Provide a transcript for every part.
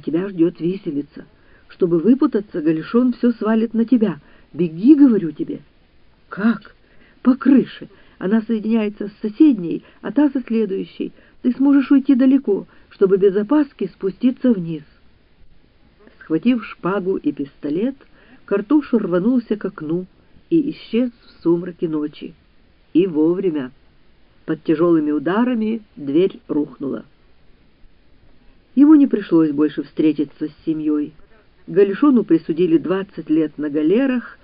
тебя ждет виселица. Чтобы выпутаться, Галишон все свалит на тебя. Беги, говорю тебе. Как? По крыше. Она соединяется с соседней, а та со следующей. Ты сможешь уйти далеко, чтобы без опаски спуститься вниз. Схватив шпагу и пистолет, Картуш рванулся к окну и исчез в сумраке ночи. И вовремя. Под тяжелыми ударами дверь рухнула. Пришлось больше встретиться с семьей. Галишону присудили 20 лет на галерах,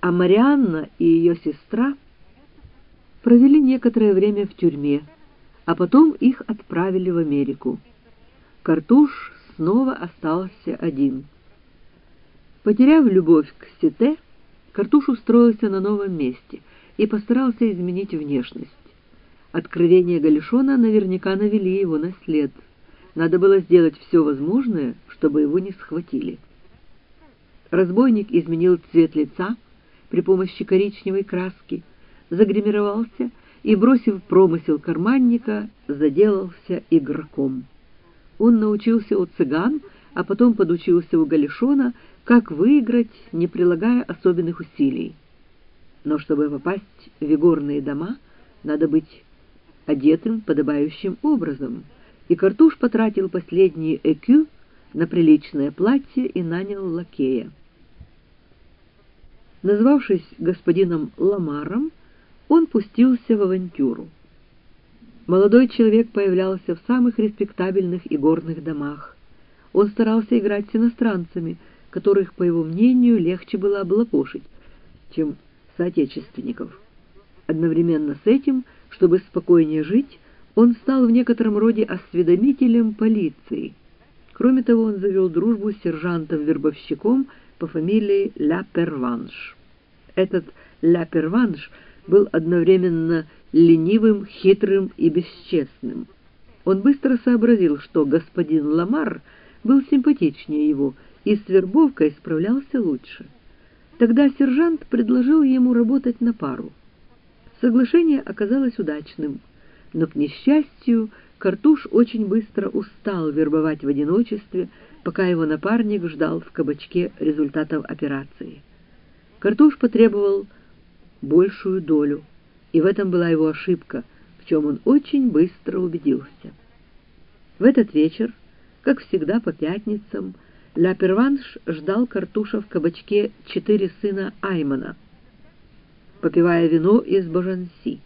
а Марианна и ее сестра провели некоторое время в тюрьме, а потом их отправили в Америку. Картуш снова остался один. Потеряв любовь к Сите, Картуш устроился на новом месте и постарался изменить внешность. Откровения Галишона наверняка навели его на след. Надо было сделать все возможное, чтобы его не схватили. Разбойник изменил цвет лица при помощи коричневой краски, загримировался и, бросив промысел карманника, заделался игроком. Он научился у цыган, а потом подучился у Галишона, как выиграть, не прилагая особенных усилий. Но чтобы попасть в игорные дома, надо быть одетым подобающим образом, и Картуш потратил последние ЭКЮ на приличное платье и нанял лакея. Назвавшись господином Ламаром, он пустился в авантюру. Молодой человек появлялся в самых респектабельных игорных домах. Он старался играть с иностранцами, которых, по его мнению, легче было облапошить, чем соотечественников. Одновременно с этим, чтобы спокойнее жить, он стал в некотором роде осведомителем полиции. Кроме того, он завел дружбу с сержантом-вербовщиком по фамилии Ля Перванш. Этот Ля Перванш был одновременно ленивым, хитрым и бесчестным. Он быстро сообразил, что господин Ламар был симпатичнее его и с вербовкой справлялся лучше. Тогда сержант предложил ему работать на пару. Соглашение оказалось удачным, но, к несчастью, Картуш очень быстро устал вербовать в одиночестве, пока его напарник ждал в кабачке результатов операции. Картуш потребовал большую долю, и в этом была его ошибка, в чем он очень быстро убедился. В этот вечер, как всегда по пятницам, Ля Перванш ждал Картуша в кабачке «Четыре сына Аймана», попивая вино из Божанси.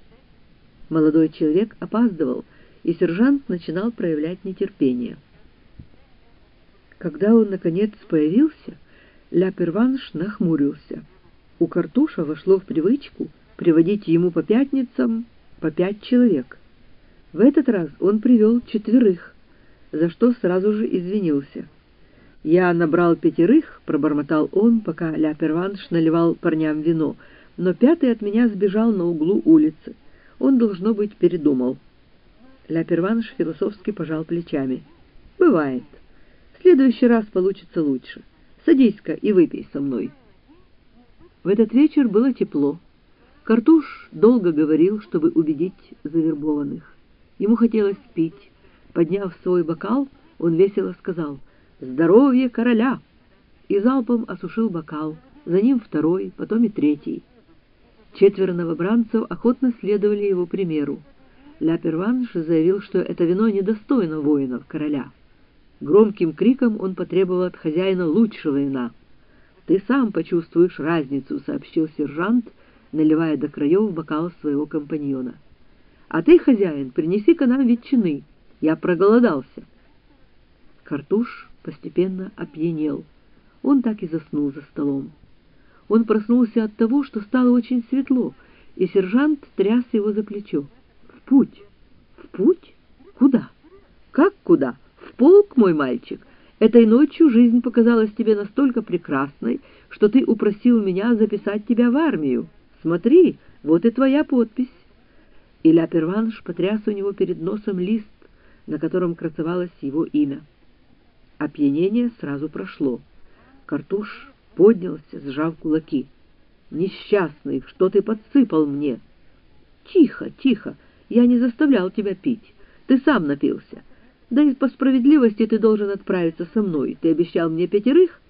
Молодой человек опаздывал, и сержант начинал проявлять нетерпение. Когда он, наконец, появился, Ля Перванш нахмурился. У Картуша вошло в привычку приводить ему по пятницам по пять человек. В этот раз он привел четверых, за что сразу же извинился. «Я набрал пятерых», — пробормотал он, пока Ля Перванш наливал парням вино, но пятый от меня сбежал на углу улицы. Он, должно быть, передумал. Ля философски пожал плечами. «Бывает. В следующий раз получится лучше. Садись-ка и выпей со мной». В этот вечер было тепло. Картуш долго говорил, чтобы убедить завербованных. Ему хотелось пить. Подняв свой бокал, он весело сказал — «Здоровье короля!» и залпом осушил бокал, за ним второй, потом и третий. Четверо новобранцев охотно следовали его примеру. Ля Перванш заявил, что это вино недостойно воинов короля. Громким криком он потребовал от хозяина лучшего вина. «Ты сам почувствуешь разницу», — сообщил сержант, наливая до краев бокал своего компаньона. «А ты, хозяин, принеси-ка нам ветчины. Я проголодался». Картуш постепенно опьянел. Он так и заснул за столом. Он проснулся от того, что стало очень светло, и сержант тряс его за плечо. «В путь! В путь? Куда? Как куда? В полк, мой мальчик! Этой ночью жизнь показалась тебе настолько прекрасной, что ты упросил меня записать тебя в армию. Смотри, вот и твоя подпись». И Ля Перванш потряс у него перед носом лист, на котором красовалось его имя. Опьянение сразу прошло. Картуш поднялся, сжав кулаки. «Несчастный, что ты подсыпал мне?» «Тихо, тихо, я не заставлял тебя пить. Ты сам напился. Да и по справедливости ты должен отправиться со мной. Ты обещал мне пятерых,